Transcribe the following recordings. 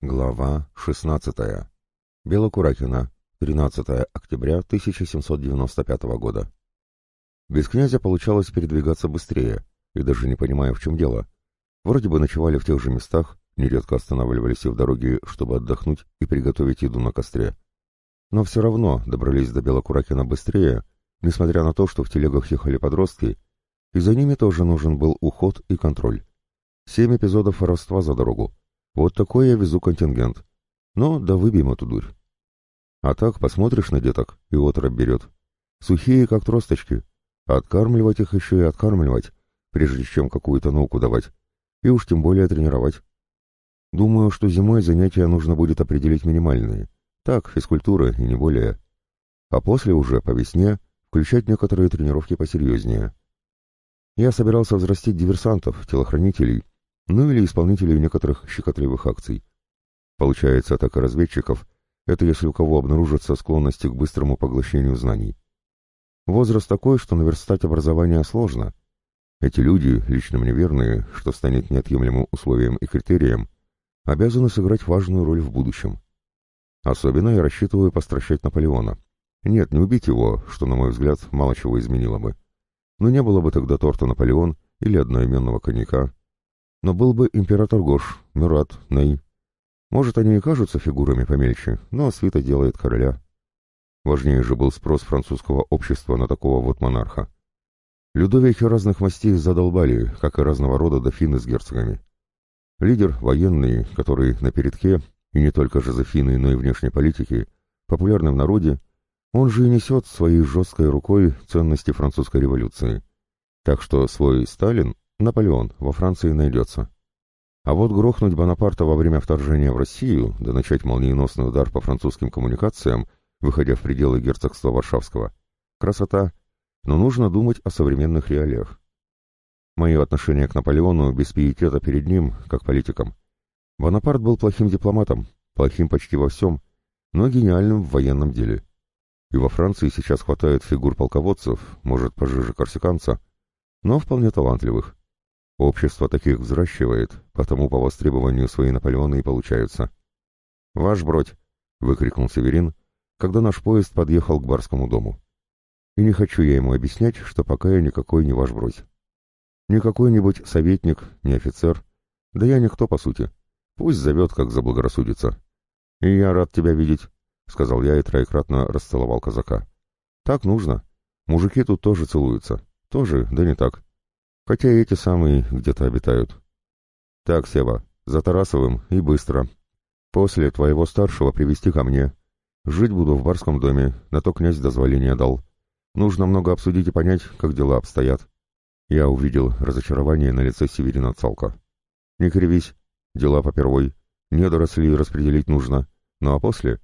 Глава 16. Белокуракина, 13 октября 1795 года. Без князя получалось передвигаться быстрее, и даже не понимая, в чем дело. Вроде бы ночевали в тех же местах, нередко останавливались и в дороге, чтобы отдохнуть и приготовить еду на костре. Но все равно добрались до Белокуракина быстрее, несмотря на то, что в телегах ехали подростки, и за ними тоже нужен был уход и контроль. Семь эпизодов воровства за дорогу вот такой я везу контингент. Ну, да выбьем эту дурь. А так посмотришь на деток, и отраб берет. Сухие, как тросточки. Откармливать их еще и откармливать, прежде чем какую-то науку давать. И уж тем более тренировать. Думаю, что зимой занятия нужно будет определить минимальные. Так, физкультура и не более. А после уже, по весне, включать некоторые тренировки посерьезнее. Я собирался взрастить диверсантов, телохранителей, ну или исполнителей некоторых щекотливых акций. Получается, атака разведчиков — это если у кого обнаружатся склонности к быстрому поглощению знаний. Возраст такой, что наверстать образование сложно. Эти люди, лично мне верные, что станет неотъемлемым условием и критерием, обязаны сыграть важную роль в будущем. Особенно я рассчитываю постращать Наполеона. Нет, не убить его, что, на мой взгляд, мало чего изменило бы. Но не было бы тогда торта Наполеон или одноименного коньяка, но был бы император Гош, Мюрат, Ней. Может, они и кажутся фигурами помельче, но свита делает короля. Важнее же был спрос французского общества на такого вот монарха. Людовики разных мастей задолбали, как и разного рода дофины с герцогами. Лидер военный, который на передке, и не только Жозефины, но и внешней политики, популярный в народе, он же и несет своей жесткой рукой ценности французской революции. Так что свой Сталин Наполеон во Франции найдется. А вот грохнуть Бонапарта во время вторжения в Россию, да начать молниеносный удар по французским коммуникациям, выходя в пределы герцогства Варшавского. Красота, но нужно думать о современных реалиях. Мое отношение к Наполеону без пиетета перед ним, как политиком. Бонапарт был плохим дипломатом, плохим почти во всем, но гениальным в военном деле. И во Франции сейчас хватает фигур полководцев, может, пожиже корсиканца, но вполне талантливых. Общество таких взращивает, потому по востребованию свои Наполеоны и получаются. «Ваш бродь!» — выкрикнул Северин, когда наш поезд подъехал к барскому дому. И не хочу я ему объяснять, что пока я никакой не ваш бродь. Не какой-нибудь советник, не офицер, да я никто, по сути. Пусть зовет, как заблагорассудится. И я рад тебя видеть, — сказал я и троекратно расцеловал казака. Так нужно. Мужики тут тоже целуются. Тоже, да не так. Хотя эти самые где-то обитают. Так, Сева, за Тарасовым и быстро. После твоего старшего привести ко мне. Жить буду в барском доме, на то князь дозволение дал. Нужно много обсудить и понять, как дела обстоят. Я увидел разочарование на лице Северина Цалка. Не кривись, дела попервой. Недоросли распределить нужно. Ну а после...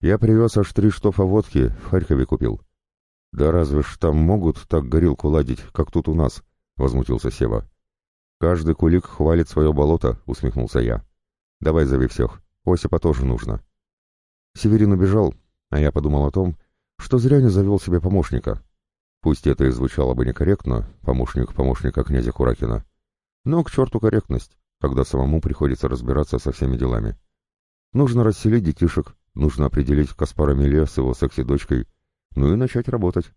Я привез аж три штофа водки, в Харькове купил. Да разве ж там могут так горилку ладить, как тут у нас? — возмутился Сева. «Каждый кулик хвалит свое болото», — усмехнулся я. «Давай зови всех. Осипа тоже нужно». Северин убежал, а я подумал о том, что зря не завел себе помощника. Пусть это и звучало бы некорректно, помощник помощника князя Куракина, но к черту корректность, когда самому приходится разбираться со всеми делами. Нужно расселить детишек, нужно определить Каспара Миле с его секси-дочкой, ну и начать работать.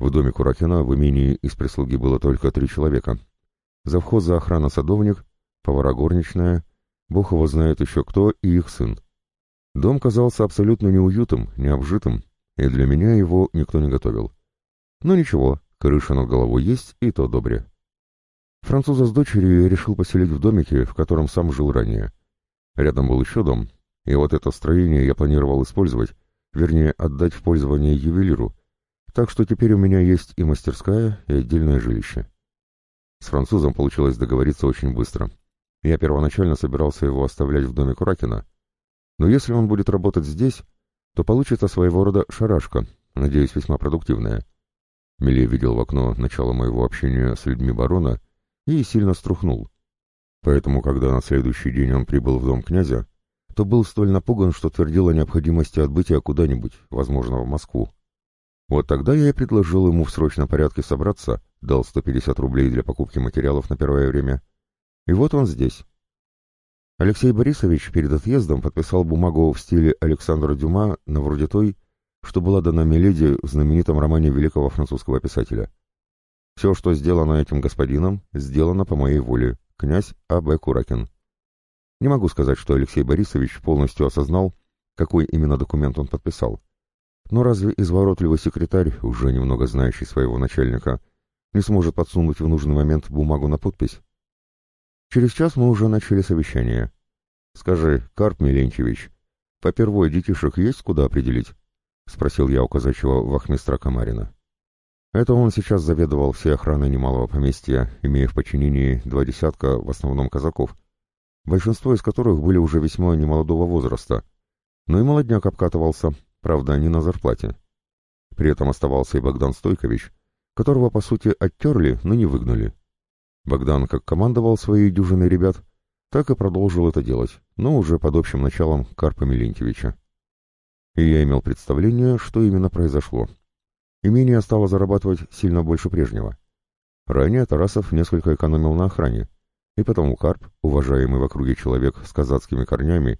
В доме Куракина в имении из прислуги было только три человека. Завхоз за охрана садовник, повара горничная, бог его знает еще кто, и их сын. Дом казался абсолютно неуютным, необжитым, и для меня его никто не готовил. Но ничего, крыша над головой есть, и то добре. Француза с дочерью решил поселить в домике, в котором сам жил ранее. Рядом был еще дом, и вот это строение я планировал использовать, вернее, отдать в пользование ювелиру, так что теперь у меня есть и мастерская, и отдельное жилище. С французом получилось договориться очень быстро. Я первоначально собирался его оставлять в доме Куракина, но если он будет работать здесь, то получится своего рода шарашка, надеюсь, весьма продуктивная. Миле видел в окно начало моего общения с людьми барона и сильно струхнул. Поэтому, когда на следующий день он прибыл в дом князя, то был столь напуган, что твердил о необходимости отбытия куда-нибудь, возможно, в Москву. Вот тогда я и предложил ему в срочном порядке собраться, дал 150 рублей для покупки материалов на первое время. И вот он здесь. Алексей Борисович перед отъездом подписал бумагу в стиле Александра Дюма на вроде той, что была дана Миледи в знаменитом романе великого французского писателя. «Все, что сделано этим господином, сделано по моей воле. Князь А.Б. Куракин». Не могу сказать, что Алексей Борисович полностью осознал, какой именно документ он подписал. Но разве изворотливый секретарь, уже немного знающий своего начальника, не сможет подсунуть в нужный момент бумагу на подпись? Через час мы уже начали совещание. «Скажи, Карп Миленчевич, попервой детишек есть куда определить?» — спросил я у казачьего вахмистра Камарина. Это он сейчас заведовал всей охраной немалого поместья, имея в подчинении два десятка, в основном казаков, большинство из которых были уже весьма немолодого возраста, но и молодняк обкатывался, правда, не на зарплате. При этом оставался и Богдан Стойкович, которого, по сути, оттерли, но не выгнали. Богдан как командовал своей дюжиной ребят, так и продолжил это делать, но уже под общим началом Карпа Милентьевича. И я имел представление, что именно произошло. Имение стало зарабатывать сильно больше прежнего. Ранее Тарасов несколько экономил на охране, и потому Карп, уважаемый в округе человек с казацкими корнями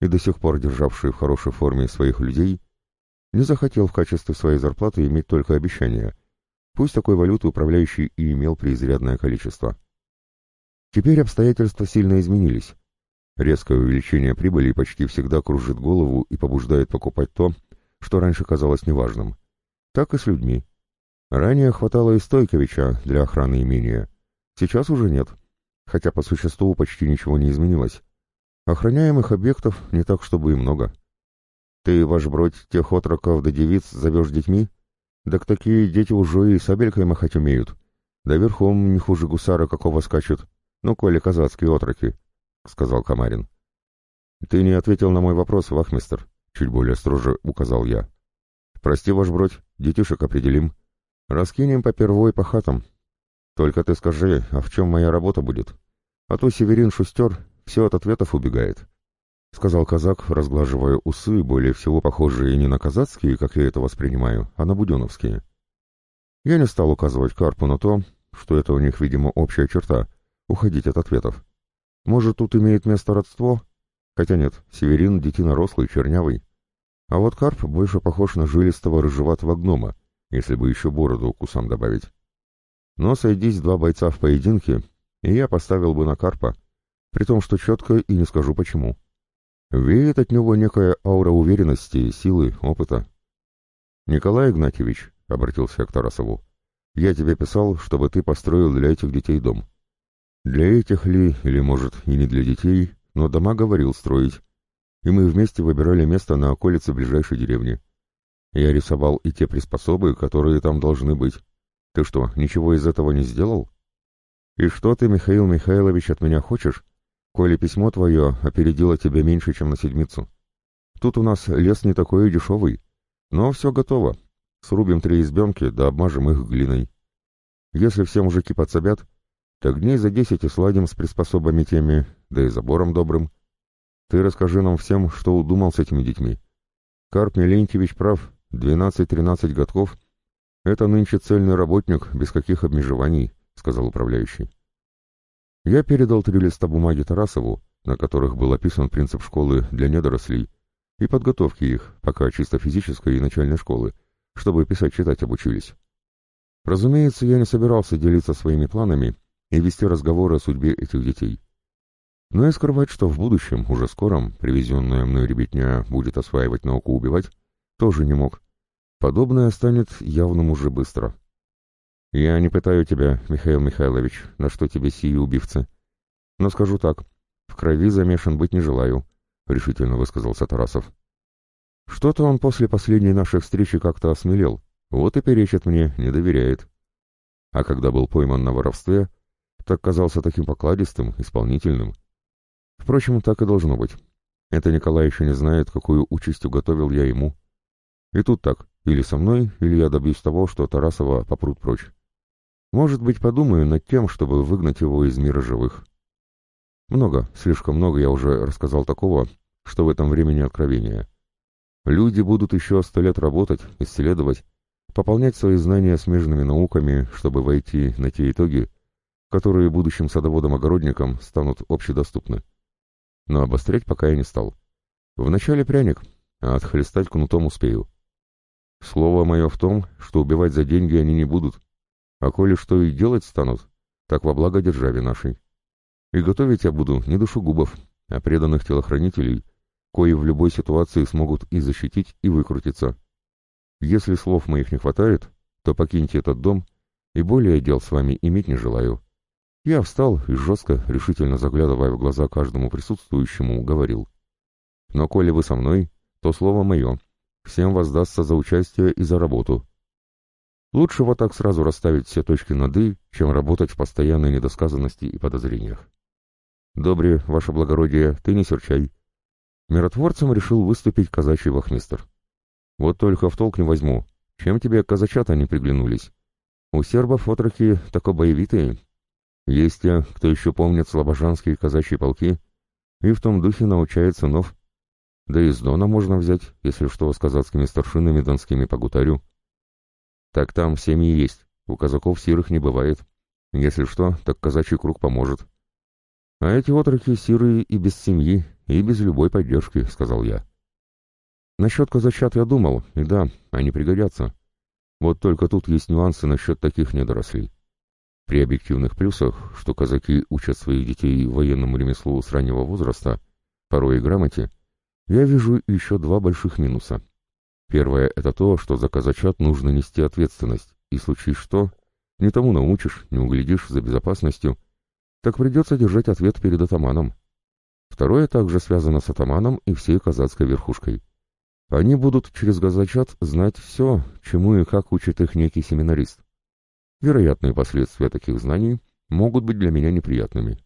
и до сих пор державший в хорошей форме своих людей, не захотел в качестве своей зарплаты иметь только обещания, пусть такой валюты управляющий и имел преизрядное количество. Теперь обстоятельства сильно изменились. Резкое увеличение прибыли почти всегда кружит голову и побуждает покупать то, что раньше казалось неважным. Так и с людьми. Ранее хватало и Стойковича для охраны имения. Сейчас уже нет, хотя по существу почти ничего не изменилось. Охраняемых объектов не так, чтобы и много. Ты, ваш бродь, тех отроков да девиц зовешь детьми? Так такие дети уже и сабелькой махать умеют. Да верхом не хуже гусара какого скачут. Ну, коли казацкие отроки, — сказал Камарин. Ты не ответил на мой вопрос, вахмистер, — чуть более строже указал я. Прости, ваш бродь, детишек определим. Раскинем по первой по хатам. Только ты скажи, а в чем моя работа будет? А то Северин Шустер все от ответов убегает. — сказал казак, разглаживая усы, более всего похожие не на казацкие, как я это воспринимаю, а на буденовские. Я не стал указывать Карпу на то, что это у них, видимо, общая черта — уходить от ответов. Может, тут имеет место родство? Хотя нет, Северин — детина рослый, чернявый. А вот Карп больше похож на жилистого рыжеватого гнома, если бы еще бороду к усам добавить. Но сойдись два бойца в поединке, и я поставил бы на Карпа, при том, что четко и не скажу почему. Веет от него некая аура уверенности, силы, опыта. «Николай Игнатьевич», — обратился к Тарасову, — «я тебе писал, чтобы ты построил для этих детей дом. Для этих ли, или, может, и не для детей, но дома говорил строить. И мы вместе выбирали место на околице ближайшей деревни. Я рисовал и те приспособы, которые там должны быть. Ты что, ничего из этого не сделал? И что ты, Михаил Михайлович, от меня хочешь, коли письмо твое опередило тебя меньше, чем на седмицу. Тут у нас лес не такой дешевый, но все готово. Срубим три избенки, да обмажем их глиной. Если все мужики подсобят, так дней за десять и сладим с приспособами теми, да и забором добрым. Ты расскажи нам всем, что удумал с этими детьми. Карп Милентьевич прав, двенадцать-тринадцать годков — это нынче цельный работник, без каких обмежеваний, — сказал управляющий. Я передал три листа бумаги Тарасову, на которых был описан принцип школы для недорослей и подготовки их, пока чисто физической и начальной школы, чтобы писать-читать обучились. Разумеется, я не собирался делиться своими планами и вести разговоры о судьбе этих детей. Но и скрывать, что в будущем, уже скором, привезенная мной ребятня будет осваивать науку убивать, тоже не мог. Подобное станет явным уже быстро. «Я не пытаю тебя, Михаил Михайлович, на что тебе сии убивцы. Но скажу так, в крови замешан быть не желаю», — решительно высказался Тарасов. «Что-то он после последней нашей встречи как-то осмелел, вот и перечит мне, не доверяет. А когда был пойман на воровстве, так казался таким покладистым, исполнительным. Впрочем, так и должно быть. Это Николай еще не знает, какую участь уготовил я ему. И тут так, или со мной, или я добьюсь того, что Тарасова попрут прочь. Может быть, подумаю над тем, чтобы выгнать его из мира живых. Много, слишком много я уже рассказал такого, что в этом времени откровения. Люди будут еще сто лет работать, исследовать, пополнять свои знания смежными науками, чтобы войти на те итоги, которые будущим садоводам-огородникам станут общедоступны. но обострять пока я не стал. Вначале пряник, а отхлестать кнутом успею. Слово мое в том, что убивать за деньги они не будут, а коли что и делать станут, так во благо державе нашей. И готовить я буду не душегубов, а преданных телохранителей, кои в любой ситуации смогут и защитить, и выкрутиться. Если слов моих не хватает, то покиньте этот дом, и более дел с вами иметь не желаю. Я встал и жестко, решительно заглядывая в глаза каждому присутствующему, говорил. Но коли вы со мной, то слово мое. Всем воздастся за участие и за работу. Лучше вот так сразу расставить все точки над «и», чем работать в постоянной недосказанности и подозрениях. Добре, ваше благородие, ты не серчай. Миротворцем решил выступить казачий вахмистр. Вот только в толк не возьму. Чем тебе казачата не приглянулись? У сербов отроки тако боевитые, есть те, кто еще помнит слобожанские казачьи полки, и в том духе научает сынов. Да и с Дона можно взять, если что, с казацкими старшинами донскими по гутарю. Так там семьи есть, у казаков сирых не бывает. Если что, так казачий круг поможет. А эти отроки сирые и без семьи, и без любой поддержки, сказал я. Насчет казачат я думал, и да, они пригодятся. Вот только тут есть нюансы насчет таких недорослей. При объективных плюсах, что казаки учат своих детей военному ремеслу с раннего возраста, порой и грамоте, я вижу еще два больших минуса. Первое — это то, что за казачат нужно нести ответственность, и случись что, не тому научишь, не углядишь за безопасностью, так придется держать ответ перед атаманом. Второе также связано с атаманом и всей казацкой верхушкой. Они будут через казачат знать все, чему и как учит их некий семинарист. Вероятные последствия таких знаний могут быть для меня неприятными.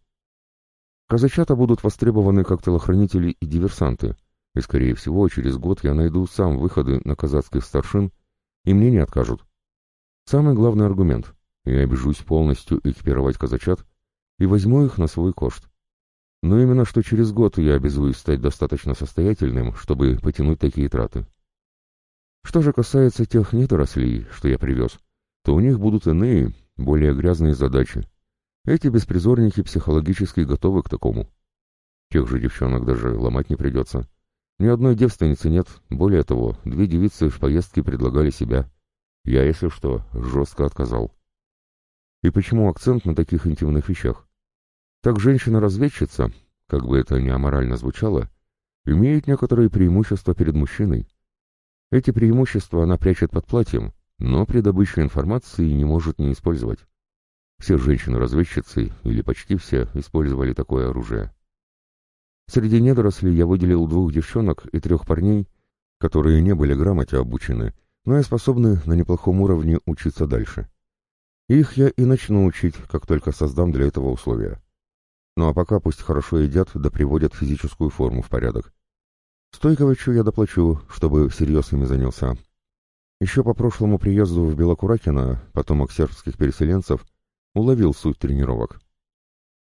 Казачата будут востребованы как телохранители и диверсанты, и, скорее всего, через год я найду сам выходы на казацких старшин, и мне не откажут. Самый главный аргумент — я обижусь полностью экипировать казачат и возьму их на свой кошт. Но именно что через год я обязуюсь стать достаточно состоятельным, чтобы потянуть такие траты. Что же касается тех недорослей, что я привез, то у них будут иные, более грязные задачи. Эти беспризорники психологически готовы к такому. Тех же девчонок даже ломать не придется. Ни одной девственницы нет, более того, две девицы в поездке предлагали себя. Я, если что, жестко отказал. И почему акцент на таких интимных вещах? Так женщина-разведчица, как бы это ни аморально звучало, имеет некоторые преимущества перед мужчиной. Эти преимущества она прячет под платьем, но при добыче информации не может не использовать. Все женщины-разведчицы, или почти все, использовали такое оружие. Среди недорослей я выделил двух девчонок и трех парней, которые не были грамоте обучены, но и способны на неплохом уровне учиться дальше. Их я и начну учить, как только создам для этого условия. Ну а пока пусть хорошо едят да приводят физическую форму в порядок. Стойковичу я доплачу, чтобы всерьез ими занялся, еще по прошлому приезду в Белокуракино, потомок сербских переселенцев, уловил суть тренировок.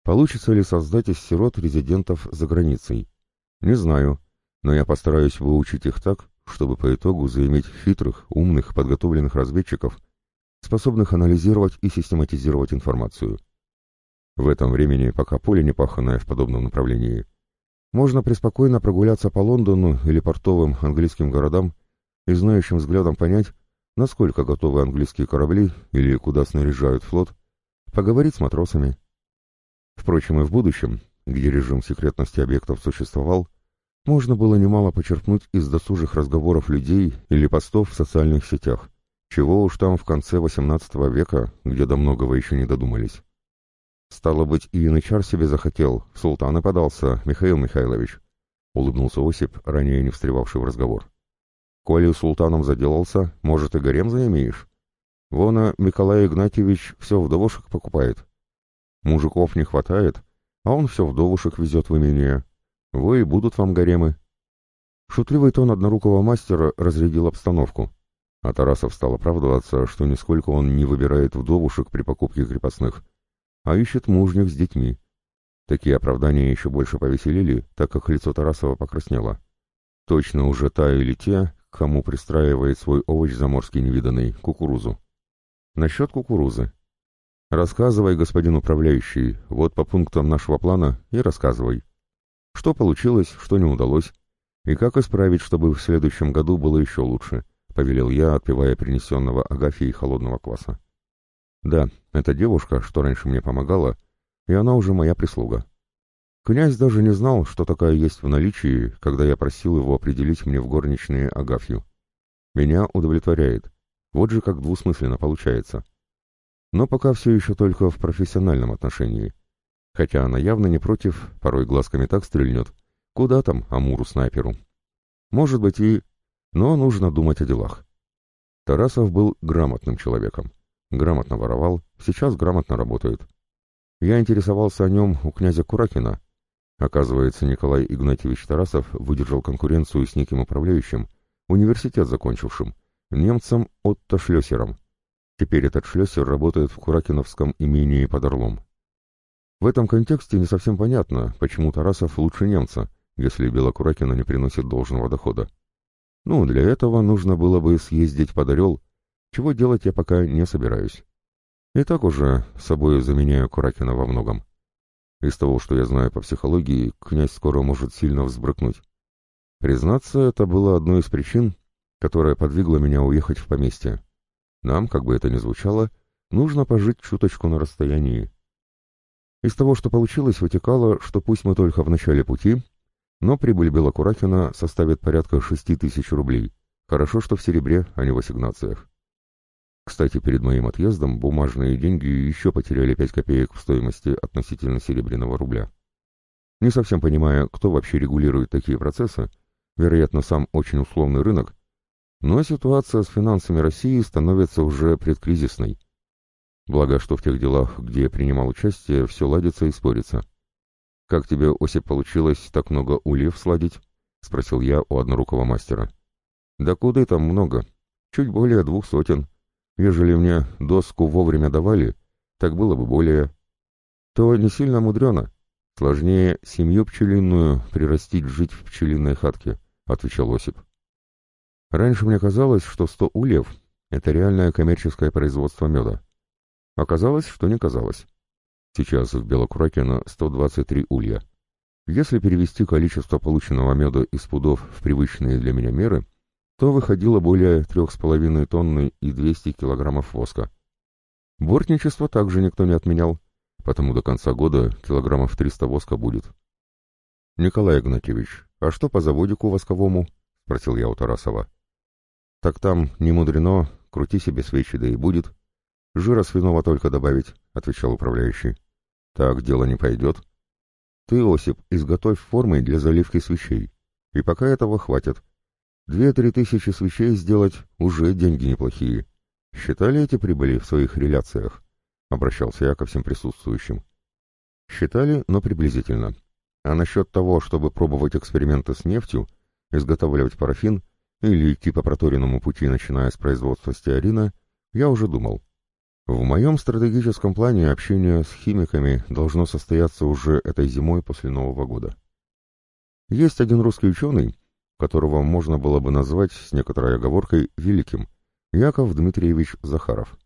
Получится ли создать из сирот резидентов за границей? Не знаю, но я постараюсь выучить их так, чтобы по итогу заиметь хитрых, умных, подготовленных разведчиков, способных анализировать и систематизировать информацию. В этом времени, пока поле не паханное в подобном направлении, можно преспокойно прогуляться по Лондону или портовым английским городам и знающим взглядом понять, насколько готовы английские корабли или куда снаряжают флот, поговорить с матросами. Впрочем, и в будущем, где режим секретности объектов существовал, можно было немало почерпнуть из досужих разговоров людей или постов в социальных сетях, чего уж там в конце XVIII века, где до многого еще не додумались. «Стало быть, и янычар себе захотел, султан и подался, Михаил Михайлович», — улыбнулся Осип, ранее не встревавший в разговор. Коли султаном заделался, может, и гарем заимеешь. Вон, Николай Игнатьевич все вдовушек покупает. Мужиков не хватает, а он все вдовушек везет в имение. Вы и будут вам гаремы. Шутливый тон однорукого мастера разрядил обстановку, а Тарасов стал оправдываться, что нисколько он не выбирает вдовушек при покупке крепостных, а ищет мужних с детьми. Такие оправдания еще больше повеселили, так как лицо Тарасова покраснело. Точно уже та или те, кому пристраивает свой овощ заморский невиданный, кукурузу. Насчет кукурузы. Рассказывай, господин управляющий, вот по пунктам нашего плана и рассказывай. Что получилось, что не удалось, и как исправить, чтобы в следующем году было еще лучше, повелел я, отпивая принесенного Агафьей холодного кваса. Да, эта девушка, что раньше мне помогала, и она уже моя прислуга. Князь даже не знал, что такая есть в наличии, когда я просил его определить мне в горничные Агафью. Меня удовлетворяет. Вот же как двусмысленно получается. Но пока все еще только в профессиональном отношении. Хотя она явно не против, порой глазками так стрельнет. Куда там Амуру-снайперу? Может быть и... Но нужно думать о делах. Тарасов был грамотным человеком. Грамотно воровал, сейчас грамотно работает. Я интересовался о нем у князя Куракина. Оказывается, Николай Игнатьевич Тарасов выдержал конкуренцию с неким управляющим, университет закончившим, немцем Отто Шлёсером. Теперь этот Шлёсер работает в Куракиновском имении под Орлом. В этом контексте не совсем понятно, почему Тарасов лучше немца, если Белокуракина не приносит должного дохода. Ну, для этого нужно было бы съездить под Орел, чего делать я пока не собираюсь. И так уже собой заменяю Куракина во многом. Из того, что я знаю по психологии, князь скоро может сильно взбрыкнуть. Признаться, это было одной из причин, которая подвигла меня уехать в поместье. Нам, как бы это ни звучало, нужно пожить чуточку на расстоянии. Из того, что получилось, вытекало, что пусть мы только в начале пути, но прибыль Белокуракина составит порядка шести тысяч рублей. Хорошо, что в серебре, а не в ассигнациях. Кстати, перед моим отъездом бумажные деньги еще потеряли пять копеек в стоимости относительно серебряного рубля. Не совсем понимая, кто вообще регулирует такие процессы, вероятно, сам очень условный рынок, но ситуация с финансами России становится уже предкризисной. Благо, что в тех делах, где я принимал участие, все ладится и спорится. «Как тебе, Осип, получилось так много ульев сладить?» — спросил я у однорукого мастера. «Да куда там много? Чуть более двух сотен. Ежели мне доску вовремя давали, так было бы более. То не сильно мудрено. Сложнее семью пчелиную прирастить жить в пчелиной хатке», — отвечал Осип. «Раньше мне казалось, что сто ульев — это реальное коммерческое производство меда. Оказалось, что не казалось. Сейчас в Белокуракино 123 улья. Если перевести количество полученного меда из пудов в привычные для меня меры, то выходило более 3,5 тонны и 200 килограммов воска. Бортничество также никто не отменял, потому до конца года килограммов 300 воска будет. «Николай Игнатьевич, а что по заводику восковому?» — спросил я у Тарасова. «Так там, не мудрено, крути себе свечи, да и будет. Жира свиного только добавить», — отвечал управляющий. Так дело не пойдет. Ты, Осип, изготовь формы для заливки свечей. И пока этого хватит. Две-три тысячи свечей сделать уже деньги неплохие. Считали эти прибыли в своих реляциях? Обращался я ко всем присутствующим. Считали, но приблизительно. А насчет того, чтобы пробовать эксперименты с нефтью, изготавливать парафин или идти по проторенному пути, начиная с производства стеарина, я уже думал. В моем стратегическом плане общение с химиками должно состояться уже этой зимой после Нового года. Есть один русский ученый, которого можно было бы назвать с некоторой оговоркой великим, Яков Дмитриевич Захаров.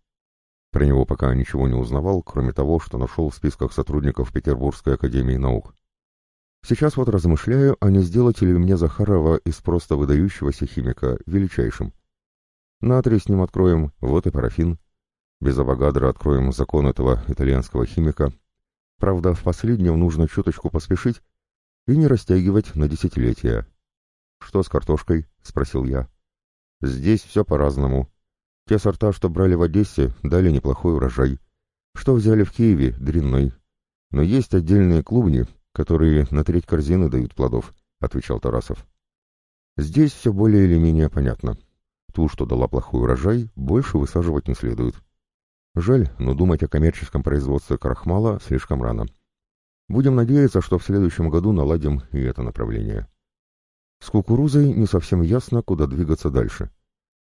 Про него пока ничего не узнавал, кроме того, что нашел в списках сотрудников Петербургской академии наук. Сейчас вот размышляю, а не сделать ли мне Захарова из просто выдающегося химика величайшим. Натрий с ним откроем, вот и парафин. Без Авогадро откроем закон этого итальянского химика. Правда, в последнем нужно чуточку поспешить и не растягивать на десятилетия. «Что с картошкой?» — спросил я. «Здесь все по-разному. Те сорта, что брали в Одессе, дали неплохой урожай. Что взяли в Киеве — дрянной. Но есть отдельные клубни, которые на треть корзины дают плодов», — отвечал Тарасов. «Здесь все более или менее понятно. Ту, что дала плохой урожай, больше высаживать не следует». Жаль, но думать о коммерческом производстве крахмала слишком рано. Будем надеяться, что в следующем году наладим и это направление. С кукурузой не совсем ясно, куда двигаться дальше.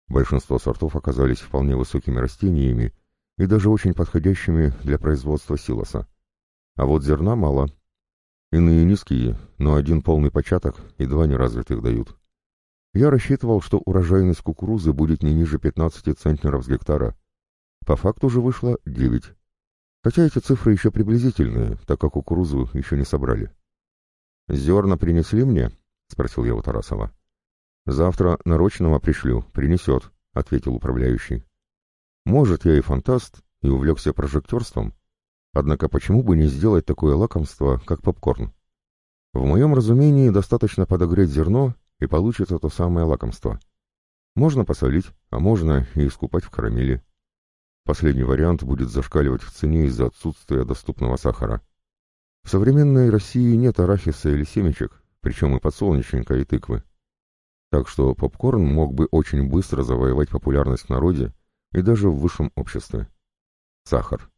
Большинство сортов оказались вполне высокими растениями и даже очень подходящими для производства силоса. А вот зерна мало. Иные низкие, но один полный початок и два неразвитых дают. Я рассчитывал, что урожайность кукурузы будет не ниже 15 центнеров с гектара, по факту же вышло 9. Хотя эти цифры еще приблизительные, так как кукурузу еще не собрали. «Зерна принесли мне?» — спросил я у Тарасова. «Завтра нарочного пришлю, принесет», — ответил управляющий. «Может, я и фантаст, и увлекся прожектерством, однако почему бы не сделать такое лакомство, как попкорн? В моем разумении достаточно подогреть зерно, и получится то самое лакомство. Можно посолить, а можно и искупать в карамели. Последний вариант будет зашкаливать в цене из-за отсутствия доступного сахара. В современной России нет арахиса или семечек, причем и подсолнечника, и тыквы. Так что попкорн мог бы очень быстро завоевать популярность в народе и даже в высшем обществе. Сахар.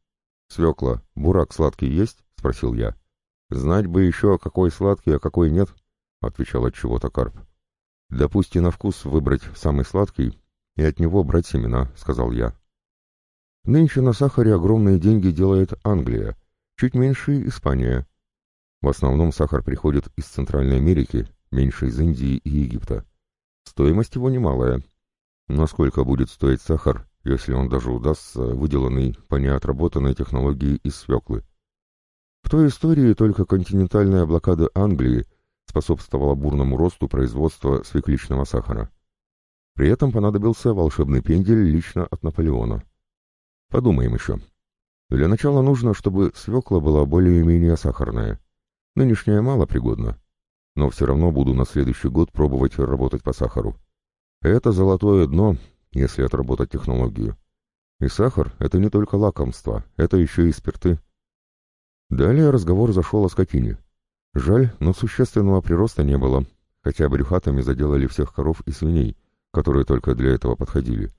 «Свекла, бурак сладкий есть?» — спросил я. «Знать бы еще, какой сладкий, а какой нет», — отвечал от чего-то карп. «Допусти на вкус выбрать самый сладкий и от него брать семена», — сказал я. Нынче на сахаре огромные деньги делает Англия, чуть меньше Испания. В основном сахар приходит из Центральной Америки, меньше из Индии и Египта. Стоимость его немалая. Насколько будет стоить сахар, если он даже удастся, выделанный по неотработанной технологии из свеклы? В той истории только континентальная блокада Англии способствовала бурному росту производства свекличного сахара. При этом понадобился волшебный пендель лично от Наполеона. Подумаем еще. Для начала нужно, чтобы свекла была более-менее сахарная. Нынешняя мало пригодна. Но все равно буду на следующий год пробовать работать по сахару. Это золотое дно, если отработать технологию. И сахар — это не только лакомство, это еще и спирты. Далее разговор зашел о скотине. Жаль, но существенного прироста не было, хотя брюхатами заделали всех коров и свиней, которые только для этого подходили.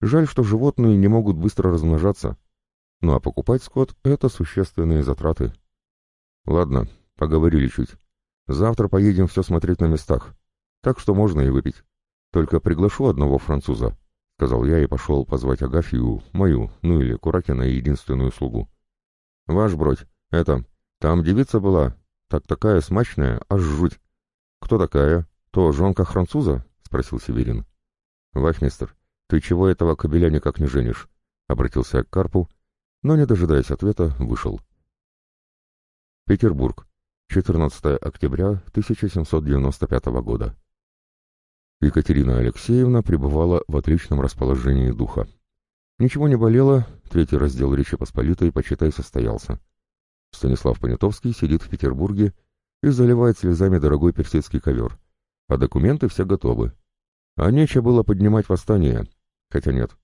Жаль, что животные не могут быстро размножаться. Ну а покупать скот — это существенные затраты. Ладно, поговорили чуть. Завтра поедем все смотреть на местах. Так что можно и выпить. Только приглашу одного француза, — сказал я и пошел позвать Агафью, мою, ну или Куракина, единственную слугу. Ваш бродь, это, там девица была, так такая смачная, аж жуть. Кто такая? То жонка француза? — спросил Северин. Вахмистер, «Ты чего этого кобеля никак не женишь?» — обратился к Карпу, но, не дожидаясь ответа, вышел. Петербург, 14 октября 1795 года. Екатерина Алексеевна пребывала в отличном расположении духа. Ничего не болело, третий раздел Речи Посполитой, почитай, состоялся. Станислав Понятовский сидит в Петербурге и заливает слезами дорогой персидский ковер, а документы все готовы. А нечего было поднимать восстание, Хотя нет.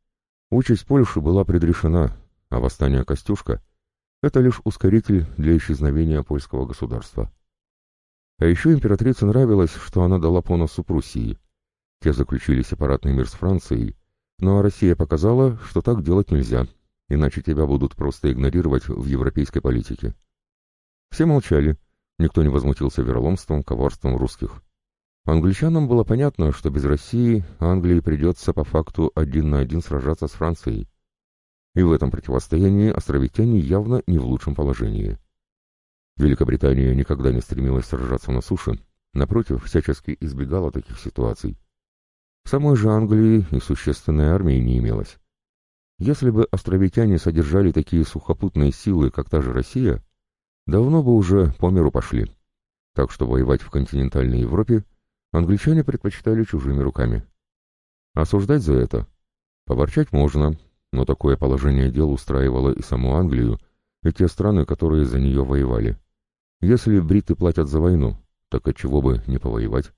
Участь Польши была предрешена, а восстание Костюшка — это лишь ускоритель для исчезновения польского государства. А еще императрице нравилось, что она дала по Пруссии. Те заключили сепаратный мир с Францией, но Россия показала, что так делать нельзя, иначе тебя будут просто игнорировать в европейской политике. Все молчали, никто не возмутился вероломством, коварством русских. Англичанам было понятно, что без России Англии придется по факту один на один сражаться с Францией. И в этом противостоянии островитяне явно не в лучшем положении. Великобритания никогда не стремилась сражаться на суше, напротив, всячески избегала таких ситуаций. Самой же Англии и существенной армии не имелось. Если бы островитяне содержали такие сухопутные силы, как та же Россия, давно бы уже по миру пошли. Так что воевать в континентальной Европе Англичане предпочитали чужими руками. Осуждать за это? Поворчать можно, но такое положение дел устраивало и саму Англию, и те страны, которые за нее воевали. Если бриты платят за войну, так отчего бы не повоевать?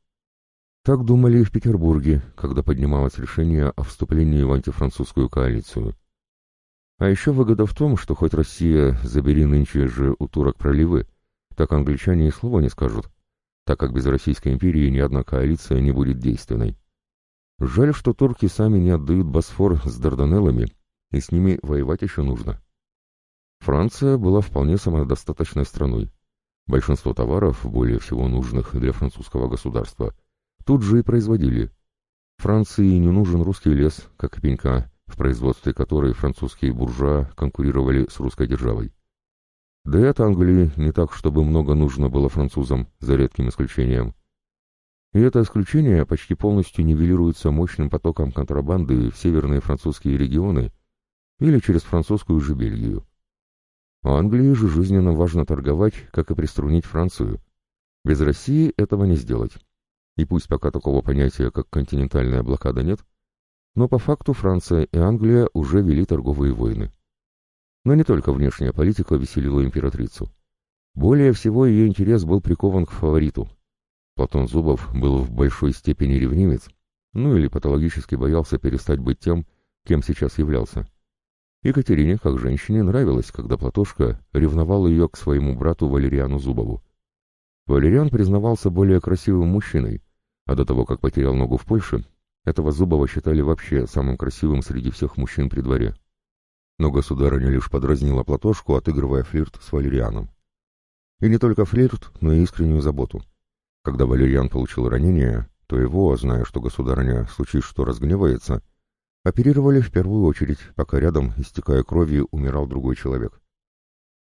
Так думали и в Петербурге, когда поднималось решение о вступлении в антифранцузскую коалицию. А еще выгода в том, что хоть Россия забери нынче же у турок проливы, так англичане и слова не скажут, так как без Российской империи ни одна коалиция не будет действенной. Жаль, что турки сами не отдают Босфор с Дарданеллами, и с ними воевать еще нужно. Франция была вполне самодостаточной страной. Большинство товаров, более всего нужных для французского государства, тут же и производили. Франции не нужен русский лес, как пенька, в производстве которой французские буржуа конкурировали с русской державой. Да и от Англии не так, чтобы много нужно было французам, за редким исключением. И это исключение почти полностью нивелируется мощным потоком контрабанды в северные французские регионы или через французскую же Бельгию. А Англии же жизненно важно торговать, как и приструнить Францию. Без России этого не сделать. И пусть пока такого понятия, как континентальная блокада, нет, но по факту Франция и Англия уже вели торговые войны. Но не только внешняя политика веселила императрицу. Более всего ее интерес был прикован к фавориту. Платон Зубов был в большой степени ревнивец, ну или патологически боялся перестать быть тем, кем сейчас являлся. Екатерине, как женщине, нравилось, когда Платошка ревновал ее к своему брату Валериану Зубову. Валериан признавался более красивым мужчиной, а до того, как потерял ногу в Польше, этого Зубова считали вообще самым красивым среди всех мужчин при дворе. Но государыня лишь подразнила Платошку, отыгрывая флирт с Валерианом. И не только флирт, но и искреннюю заботу. Когда Валериан получил ранение, то его, зная, что государыня, случись что, разгневается, оперировали в первую очередь, пока рядом, истекая кровью, умирал другой человек.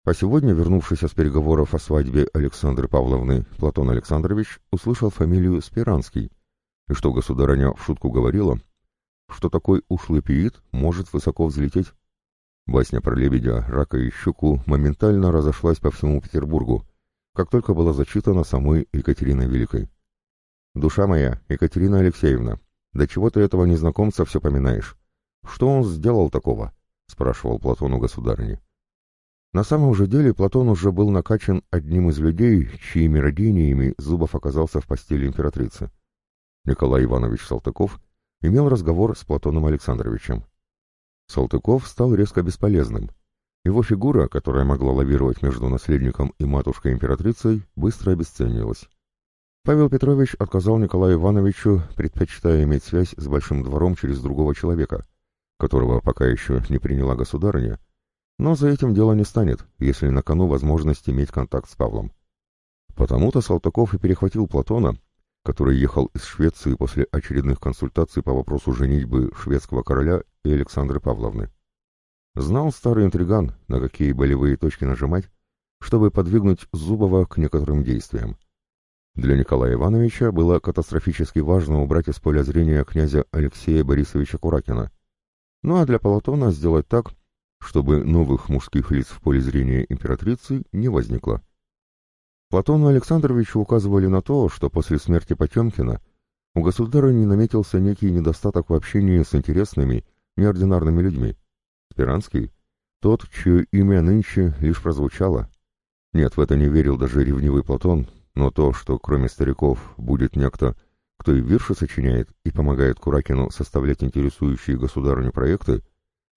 А сегодня, вернувшись с переговоров о свадьбе Александры Павловны, Платон Александрович услышал фамилию Спиранский, и что государыня в шутку говорила, что такой ушлый пиит может высоко взлететь. Басня про лебедя, рака и щуку моментально разошлась по всему Петербургу, как только была зачитана самой Екатериной Великой. «Душа моя, Екатерина Алексеевна, до чего ты этого незнакомца все поминаешь? Что он сделал такого?» — спрашивал Платон у государыни. На самом же деле Платон уже был накачан одним из людей, чьими родениями Зубов оказался в постели императрицы. Николай Иванович Салтыков имел разговор с Платоном Александровичем. Салтыков стал резко бесполезным. Его фигура, которая могла лавировать между наследником и матушкой-императрицей, быстро обесценилась. Павел Петрович отказал Николаю Ивановичу, предпочитая иметь связь с большим двором через другого человека, которого пока еще не приняла государыня, но за этим дело не станет, если на кону возможность иметь контакт с Павлом. Потому-то Салтыков и перехватил Платона, который ехал из Швеции после очередных консультаций по вопросу женитьбы шведского короля и Александры Павловны. Знал старый интриган, на какие болевые точки нажимать, чтобы подвигнуть Зубова к некоторым действиям. Для Николая Ивановича было катастрофически важно убрать из поля зрения князя Алексея Борисовича Куракина. Ну а для Платона сделать так, чтобы новых мужских лиц в поле зрения императрицы не возникло. Платону Александровичу указывали на то, что после смерти Потемкина у государыни наметился некий недостаток в общении с интересными, неординарными людьми. Спиранский — тот, чье имя нынче лишь прозвучало. Нет, в это не верил даже ревнивый Платон, но то, что кроме стариков будет некто, кто и вирши сочиняет и помогает Куракину составлять интересующие государыню проекты,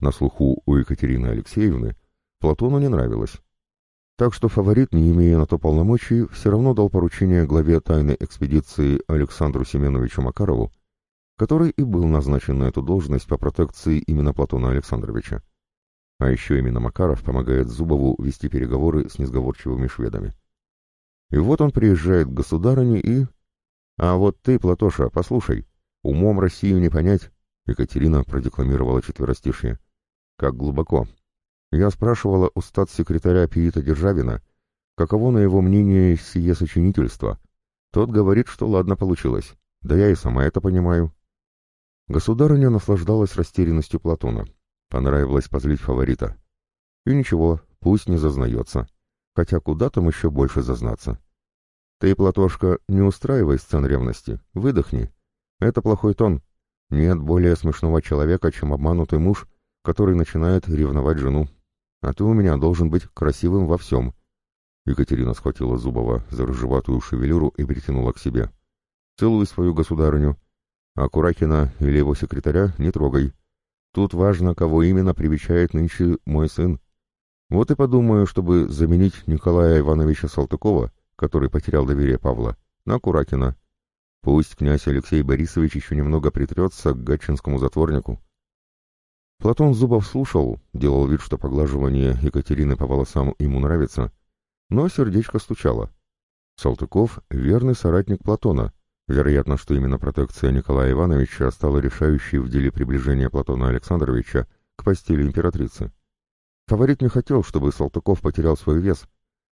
на слуху у Екатерины Алексеевны, Платону не нравилось. Так что фаворит, не имея на то полномочий, все равно дал поручение главе тайной экспедиции Александру Семеновичу Макарову, который и был назначен на эту должность по протекции именно Платона Александровича. А еще именно Макаров помогает Зубову вести переговоры с несговорчивыми шведами. И вот он приезжает к государыне и... «А вот ты, Платоша, послушай, умом Россию не понять», — Екатерина продекламировала четверостишье. Как глубоко. Я спрашивала у статс-секретаря Пиита Державина, каково на его мнение сие сочинительство. Тот говорит, что ладно получилось. Да я и сама это понимаю. Государыня наслаждалась растерянностью Платона. Понравилось позлить фаворита. И ничего, пусть не зазнается. Хотя куда там еще больше зазнаться. Ты, Платошка, не устраивай сцен ревности. Выдохни. Это плохой тон. Нет более смешного человека, чем обманутый муж, который начинает ревновать жену. А ты у меня должен быть красивым во всем. Екатерина схватила Зубова за рыжеватую шевелюру и притянула к себе. Целуй свою государыню. А Куракина или его секретаря не трогай. Тут важно, кого именно привечает нынче мой сын. Вот и подумаю, чтобы заменить Николая Ивановича Салтыкова, который потерял доверие Павла, на Куракина. Пусть князь Алексей Борисович еще немного притрется к гатчинскому затворнику. Платон Зубов слушал, делал вид, что поглаживание Екатерины по волосам ему нравится, но сердечко стучало. Салтыков — верный соратник Платона. Вероятно, что именно протекция Николая Ивановича стала решающей в деле приближения Платона Александровича к постели императрицы. Фаворит не хотел, чтобы Салтыков потерял свой вес.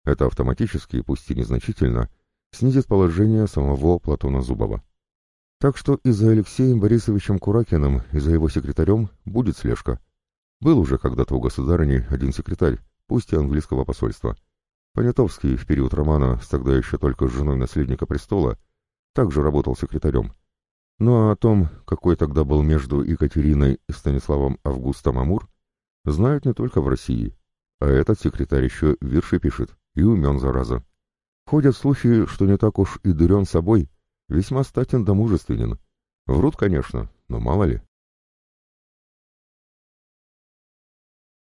Это автоматически, пусть и незначительно, снизит положение самого Платона Зубова. Так что и за Алексеем Борисовичем Куракиным, и за его секретарем будет слежка. Был уже когда-то у государыни один секретарь, пусть и английского посольства. Понятовский в период романа с тогда еще только с женой наследника престола также работал секретарем. Ну а о том, какой тогда был между Екатериной и Станиславом Августом Амур, знают не только в России, а этот секретарь еще вирши пишет и умен, зараза. Ходят слухи, что не так уж и дурен собой, весьма статен да мужественен. Врут, конечно, но мало ли.